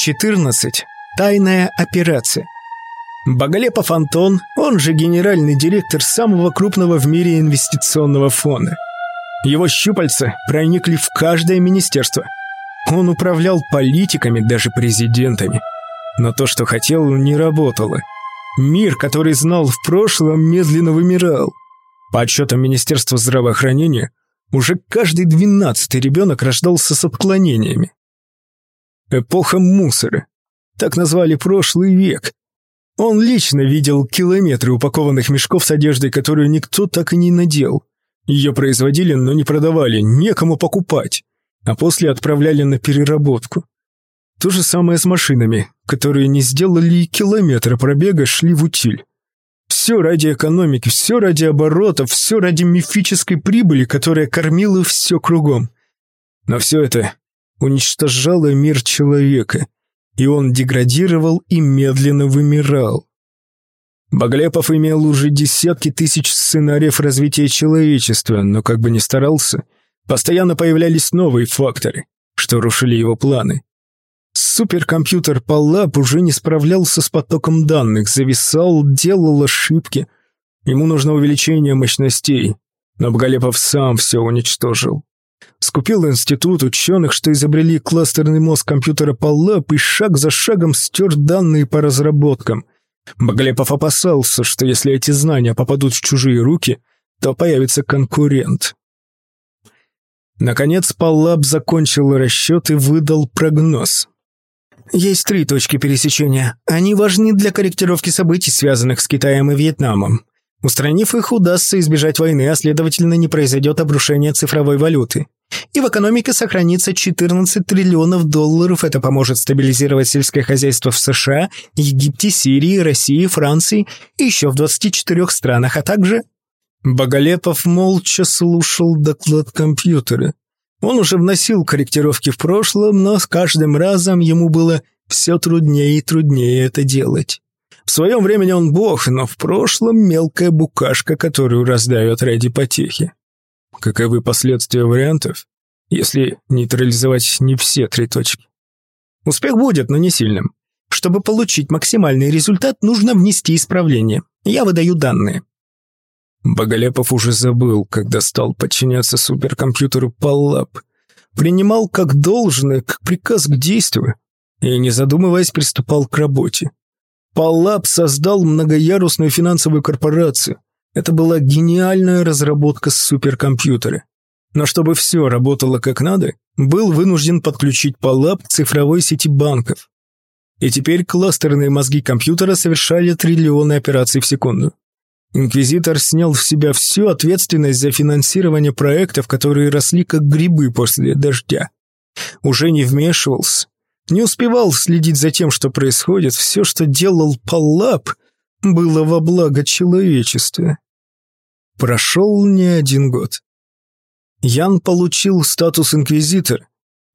14. Тайная операция. Боголепов Антон, он же генеральный директор самого крупного в мире инвестиционного фонда. Его щупальца проникли в каждое министерство. Он управлял политиками, даже президентами. Но то, что хотел, не работало. Мир, который знал в прошлом, медленно вымирал. По отчетам Министерства здравоохранения, уже каждый двенадцатый ребенок рождался с отклонениями. Эпоха мусора. Так назвали прошлый век. Он лично видел километры упакованных мешков с одеждой, которую никто так и не надел. Ее производили, но не продавали, некому покупать, а после отправляли на переработку. То же самое с машинами, которые не сделали и километра пробега, шли в утиль. Все ради экономики, все ради оборота, все ради мифической прибыли, которая кормила все кругом. Но все это уничтожала мир человека, и он деградировал и медленно вымирал. Боглепов имел уже десятки тысяч сценариев развития человечества, но как бы ни старался, постоянно появлялись новые факторы, что рушили его планы. Суперкомпьютер Паллап уже не справлялся с потоком данных, зависал, делал ошибки. Ему нужно увеличение мощностей, но Боголепов сам все уничтожил. Скупил институт ученых, что изобрели кластерный мозг компьютера Паллап и шаг за шагом стер данные по разработкам. Боголепов опасался, что если эти знания попадут в чужие руки, то появится конкурент. Наконец Паллап закончил расчет и выдал прогноз. Есть три точки пересечения. Они важны для корректировки событий, связанных с Китаем и Вьетнамом. Устранив их, удастся избежать войны, а следовательно не произойдет обрушение цифровой валюты. И в экономике сохранится 14 триллионов долларов. Это поможет стабилизировать сельское хозяйство в США, Египте, Сирии, России, Франции и еще в 24 странах, а также... Боголепов молча слушал доклад компьютера. Он уже вносил корректировки в прошлом, но с каждым разом ему было все труднее и труднее это делать. В своем времени он бог, но в прошлом мелкая букашка, которую раздают ради потехи. Каковы последствия вариантов, если нейтрализовать не все три точки? Успех будет, но не сильным. Чтобы получить максимальный результат, нужно внести исправление. Я выдаю данные. Боголепов уже забыл, когда стал подчиняться суперкомпьютеру Паллап. Принимал как должное, как приказ к действию, и, не задумываясь, приступал к работе. Паллап создал многоярусную финансовую корпорацию. Это была гениальная разработка суперкомпьютера. Но чтобы все работало как надо, был вынужден подключить Паллап к цифровой сети банков. И теперь кластерные мозги компьютера совершали триллионы операций в секунду. Инквизитор снял в себя всю ответственность за финансирование проектов, которые росли как грибы после дождя. Уже не вмешивался, не успевал следить за тем, что происходит, все, что делал Паллап, было во благо человечества. Прошел не один год. Ян получил статус инквизитора.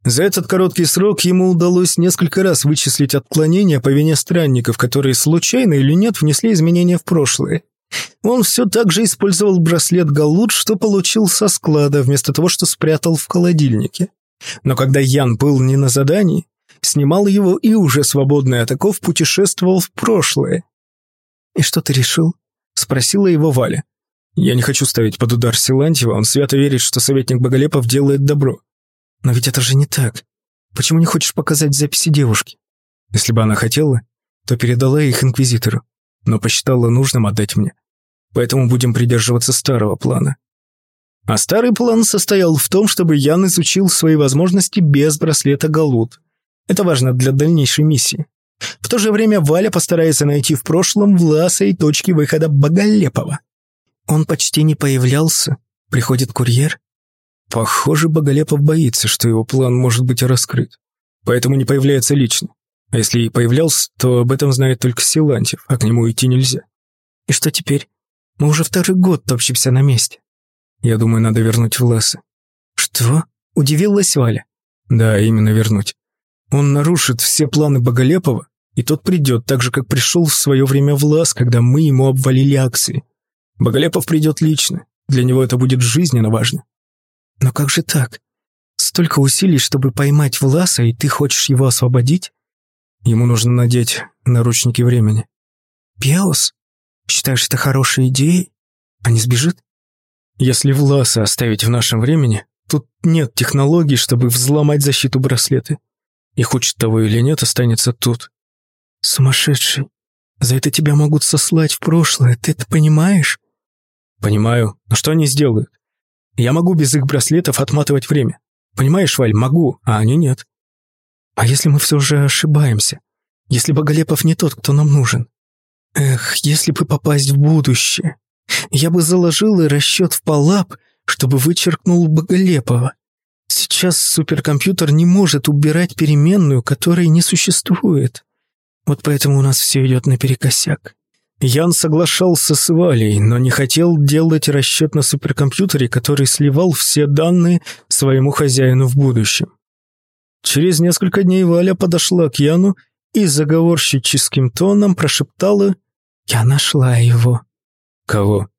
За этот короткий срок ему удалось несколько раз вычислить отклонения по вине странников, которые случайно или нет внесли изменения в прошлое. Он все так же использовал браслет Галут, что получил со склада, вместо того, что спрятал в холодильнике. Но когда Ян был не на задании, снимал его и уже свободный от оков путешествовал в прошлое. «И что ты решил?» — спросила его Валя. «Я не хочу ставить под удар Силантьева, он свято верит, что советник Боголепов делает добро. Но ведь это же не так. Почему не хочешь показать записи девушки? Если бы она хотела, то передала их инквизитору, но посчитала нужным отдать мне. Поэтому будем придерживаться старого плана. А старый план состоял в том, чтобы Ян изучил свои возможности без браслета Галут. Это важно для дальнейшей миссии. В то же время Валя постарается найти в прошлом Власа и точки выхода Боголепова. Он почти не появлялся. Приходит курьер. Похоже, Боголепов боится, что его план может быть раскрыт. Поэтому не появляется лично. А если и появлялся, то об этом знает только Силантьев, а к нему идти нельзя. И что теперь? Мы уже второй год топчемся на месте. Я думаю, надо вернуть Власа. Что? Удивилась Валя. Да, именно вернуть. Он нарушит все планы Боголепова, и тот придет, так же, как пришел в свое время Влас, когда мы ему обвалили акции. Боголепов придет лично. Для него это будет жизненно важно. Но как же так? Столько усилий, чтобы поймать Власа, и ты хочешь его освободить? Ему нужно надеть наручники времени. Пеос? Считаешь это хорошей идеей? А не сбежит? Если Власа оставить в нашем времени, тут нет технологий, чтобы взломать защиту браслеты. И хочет того или нет, останется тут. Сумасшедший. За это тебя могут сослать в прошлое, ты это понимаешь? Понимаю. Но что они сделают? Я могу без их браслетов отматывать время. Понимаешь, Валь, могу, а они нет. А если мы все же ошибаемся? Если Боголепов не тот, кто нам нужен? Эх, если бы попасть в будущее. Я бы заложил и расчет в Палап, чтобы вычеркнул Боголепова. Сейчас суперкомпьютер не может убирать переменную, которой не существует. Вот поэтому у нас все идет наперекосяк. Ян соглашался с Валей, но не хотел делать расчет на суперкомпьютере, который сливал все данные своему хозяину в будущем. Через несколько дней Валя подошла к Яну и заговорщическим тоном прошептала «Я нашла его». «Кого?»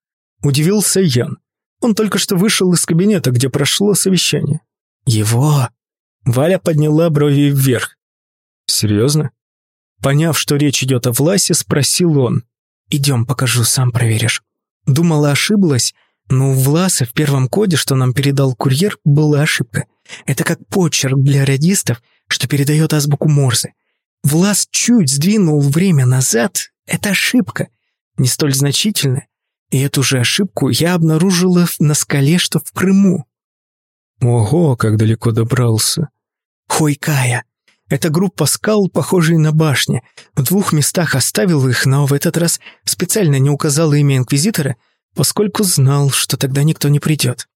Удивился Ян. Он только что вышел из кабинета, где прошло совещание. «Его!» Валя подняла брови вверх. «Серьезно?» Поняв, что речь идет о Власе, спросил он. «Идем, покажу, сам проверишь». Думала, ошиблась, но у Власа в первом коде, что нам передал курьер, была ошибка. Это как почерк для радистов, что передает азбуку Морзе. Влас чуть сдвинул время назад. Это ошибка. Не столь значительная. И эту же ошибку я обнаружила на скале, что в Крыму. Ого, как далеко добрался. Хойкая. Это группа скал, похожие на башни. В двух местах оставил их, но в этот раз специально не указал имя Инквизитора, поскольку знал, что тогда никто не придет.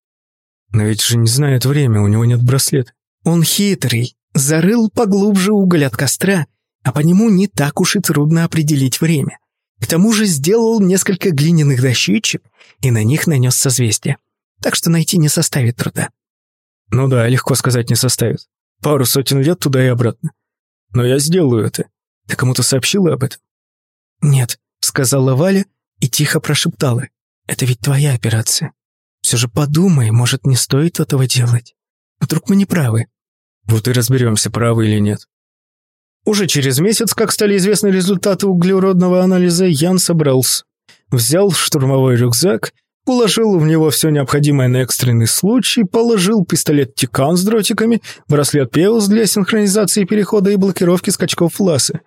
Но ведь же не знает время, у него нет браслета. Он хитрый, зарыл поглубже уголь от костра, а по нему не так уж и трудно определить время. К тому же сделал несколько глиняных дощечек и на них нанес созвездие. Так что найти не составит труда. Ну да, легко сказать не составит. Пару сотен лет туда и обратно. Но я сделаю это. Ты кому-то сообщила об этом? Нет, сказала Валя и тихо прошептала. Это ведь твоя операция. Все же подумай, может, не стоит этого делать. Вдруг мы не правы. Вот и разберемся, правы или нет. Уже через месяц, как стали известны результаты углеродного анализа, Ян собрался. Взял штурмовой рюкзак, уложил в него все необходимое на экстренный случай, положил пистолет Тикан с дротиками, браслет Пеус для синхронизации перехода и блокировки скачков фласы.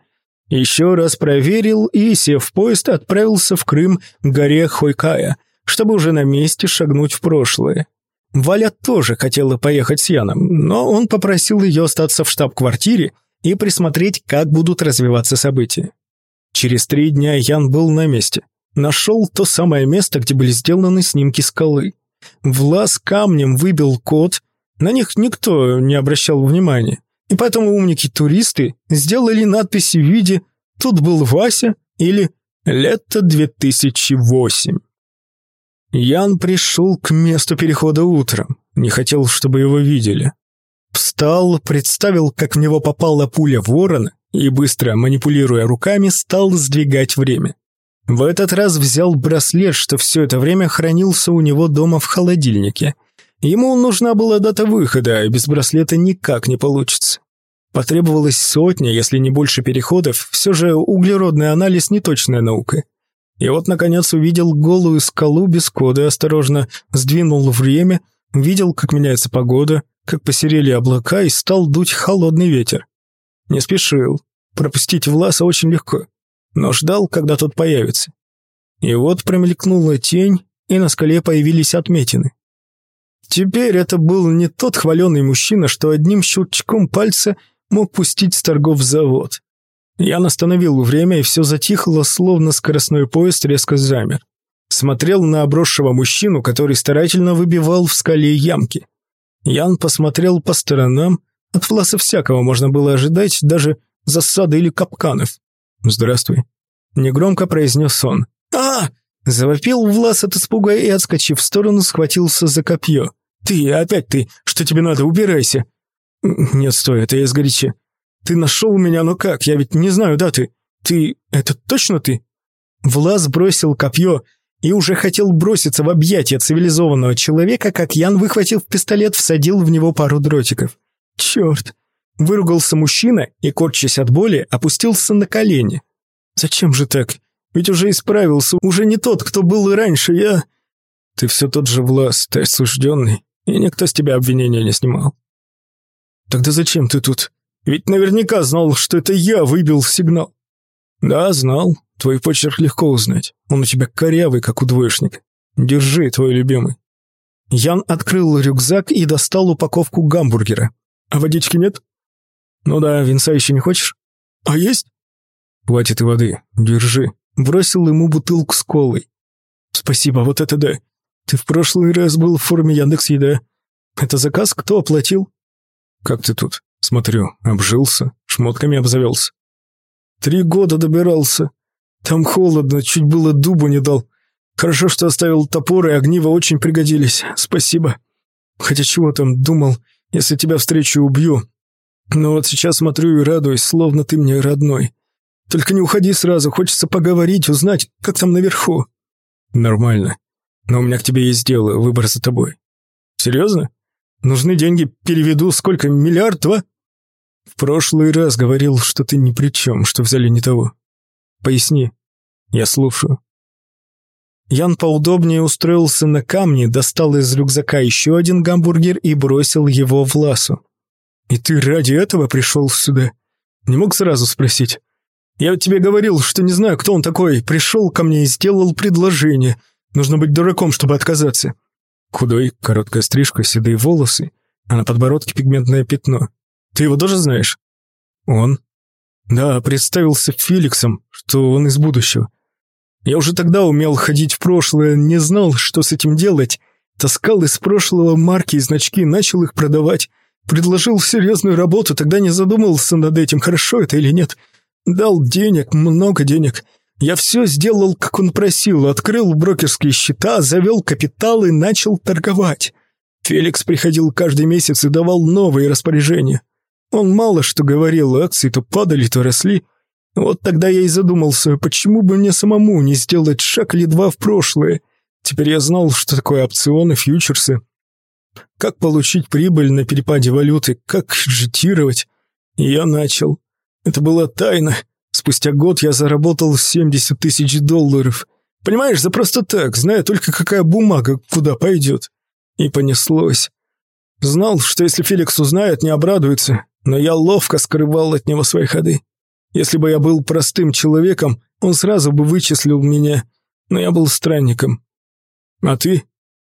Еще раз проверил и, сев в поезд, отправился в Крым к горе Хойкая, чтобы уже на месте шагнуть в прошлое. Валя тоже хотела поехать с Яном, но он попросил ее остаться в штаб-квартире и присмотреть, как будут развиваться события. Через три дня Ян был на месте. Нашел то самое место, где были сделаны снимки скалы. Влас камнем выбил код, на них никто не обращал внимания. И поэтому умники-туристы сделали надписи в виде «Тут был Вася» или «Лето 2008». Ян пришел к месту перехода утром, не хотел, чтобы его видели. Встал, представил, как в него попала пуля ворона и, быстро манипулируя руками, стал сдвигать время. В этот раз взял браслет, что все это время хранился у него дома в холодильнике. Ему нужна была дата выхода, а без браслета никак не получится. Потребовалось сотня, если не больше переходов, все же углеродный анализ не точная наука. И вот, наконец, увидел голую скалу без кода, осторожно сдвинул время, видел, как меняется погода, как посерели облака и стал дуть холодный ветер. Не спешил. Пропустить Власа очень легко, но ждал, когда тот появится. И вот промелькнула тень, и на скале появились отметины. Теперь это был не тот хваленый мужчина, что одним щелчком пальца мог пустить с торгов завод. Я остановил время, и все затихло, словно скоростной поезд резко замер. Смотрел на обросшего мужчину, который старательно выбивал в скале ямки. Ян посмотрел по сторонам. От Власа всякого можно было ожидать, даже засады или капканов. «Здравствуй», — негромко произнес он. а Завопил Влас от испуга и, отскочив в сторону, схватился за копье. «Ты, опять ты! Что тебе надо? Убирайся!» «Нет, стой, это я сгоряча. Ты нашел меня, но как? Я ведь не знаю даты. Ты... это точно ты?» Влас бросил копье и уже хотел броситься в объятия цивилизованного человека, как Ян, выхватив пистолет, всадил в него пару дротиков. «Черт! Выругался мужчина и, корчась от боли, опустился на колени. «Зачем же так? Ведь уже исправился, уже не тот, кто был и раньше, я...» «Ты все тот же Влас, ты осужденный, и никто с тебя обвинения не снимал». «Тогда зачем ты тут? Ведь наверняка знал, что это я выбил сигнал». «Да, знал. Твой почерк легко узнать. Он у тебя корявый, как у двоечника. Держи, твой любимый». Ян открыл рюкзак и достал упаковку гамбургера. «А водички нет?» «Ну да, винца еще не хочешь?» «А есть?» «Хватит и воды. Держи». Бросил ему бутылку с колой. «Спасибо, вот это да. Ты в прошлый раз был в форме Яндекс Еда. Это заказ кто оплатил?» «Как ты тут?» «Смотрю, обжился, шмотками обзавелся». «Три года добирался. Там холодно, чуть было дубу не дал. Хорошо, что оставил топор, и огниво очень пригодились. Спасибо. Хотя чего там, думал, если тебя встречу, убью. Но вот сейчас смотрю и радуюсь, словно ты мне родной. Только не уходи сразу, хочется поговорить, узнать, как там наверху». «Нормально. Но у меня к тебе есть дело, выбор за тобой». «Серьезно? Нужны деньги, переведу. Сколько? Миллиард, два?» «В прошлый раз говорил, что ты ни при чем, что взяли не того. Поясни. Я слушаю». Ян поудобнее устроился на камне, достал из рюкзака еще один гамбургер и бросил его в ласу. «И ты ради этого пришел сюда? Не мог сразу спросить? Я тебе говорил, что не знаю, кто он такой. Пришел ко мне и сделал предложение. Нужно быть дураком, чтобы отказаться». Худой, короткая стрижка, седые волосы, а на подбородке пигментное пятно. «Ты его тоже знаешь?» «Он?» «Да, представился Феликсом, что он из будущего. Я уже тогда умел ходить в прошлое, не знал, что с этим делать. Таскал из прошлого марки и значки, начал их продавать. Предложил серьезную работу, тогда не задумывался над этим, хорошо это или нет. Дал денег, много денег. Я все сделал, как он просил, открыл брокерские счета, завел капитал и начал торговать. Феликс приходил каждый месяц и давал новые распоряжения. Он мало что говорил, акции то падали, то росли. Вот тогда я и задумался, почему бы мне самому не сделать шаг или два в прошлое. Теперь я знал, что такое опционы, фьючерсы. Как получить прибыль на перепаде валюты, как жетировать. И я начал. Это была тайна. Спустя год я заработал 70 тысяч долларов. Понимаешь, за просто так, зная только какая бумага куда пойдет. И понеслось. Знал, что если Феликс узнает, не обрадуется, но я ловко скрывал от него свои ходы. Если бы я был простым человеком, он сразу бы вычислил меня, но я был странником. А ты?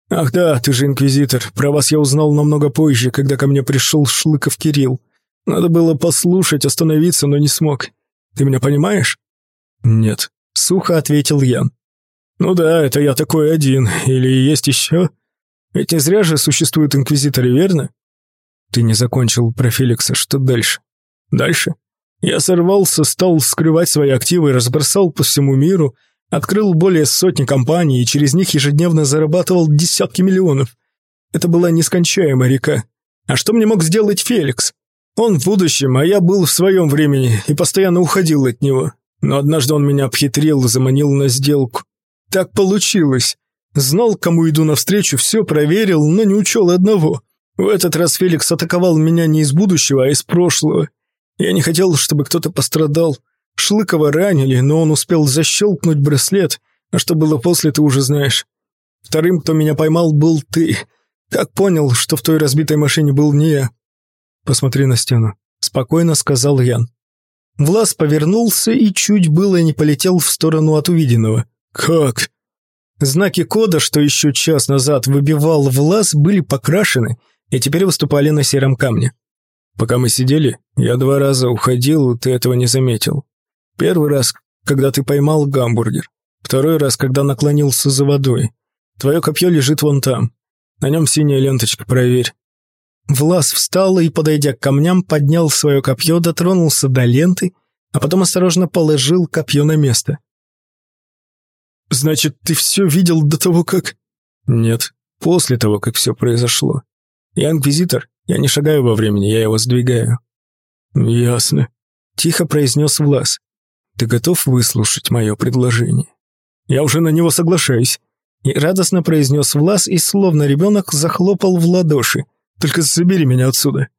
Ах да, ты же инквизитор. Про вас я узнал намного позже, когда ко мне пришел Шлыков Кирилл. Надо было послушать, остановиться, но не смог. Ты меня понимаешь? Нет, сухо ответил Ян. Ну да, это я такой один. Или есть еще? Ведь не зря же существуют инквизиторы, верно? Ты не закончил про Феликса, что дальше? Дальше? Я сорвался, стал скрывать свои активы, разбросал по всему миру, открыл более сотни компаний и через них ежедневно зарабатывал десятки миллионов. Это была нескончаемая река. А что мне мог сделать Феликс? Он в будущем, а я был в своем времени и постоянно уходил от него. Но однажды он меня обхитрил, заманил на сделку. Так получилось. Знал, кому иду навстречу, все проверил, но не учел одного. В этот раз Феликс атаковал меня не из будущего, а из прошлого. Я не хотел, чтобы кто-то пострадал. Шлыкова ранили, но он успел защелкнуть браслет, а что было после, ты уже знаешь. Вторым, кто меня поймал, был ты. Как понял, что в той разбитой машине был не я? Посмотри на стену. Спокойно сказал Ян. Влас повернулся и чуть было не полетел в сторону от увиденного. «Как?» Знаки кода, что еще час назад выбивал Влас, были покрашены и теперь выступали на сером камне. Пока мы сидели, я два раза уходил, ты этого не заметил. Первый раз, когда ты поймал гамбургер. Второй раз, когда наклонился за водой. Твое копье лежит вон там. На нем синяя ленточка, проверь». Влас встал и, подойдя к камням, поднял свое копье, дотронулся до ленты, а потом осторожно положил копье на место. «Значит, ты все видел до того, как...» «Нет, после того, как все произошло. Я инквизитор, я не шагаю во времени, я его сдвигаю». «Ясно», — тихо произнес Влас. «Ты готов выслушать мое предложение?» «Я уже на него соглашаюсь», — и радостно произнес Влас и словно ребенок захлопал в ладоши. «Только забери меня отсюда».